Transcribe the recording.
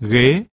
ghế.